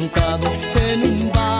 sentado en un bar.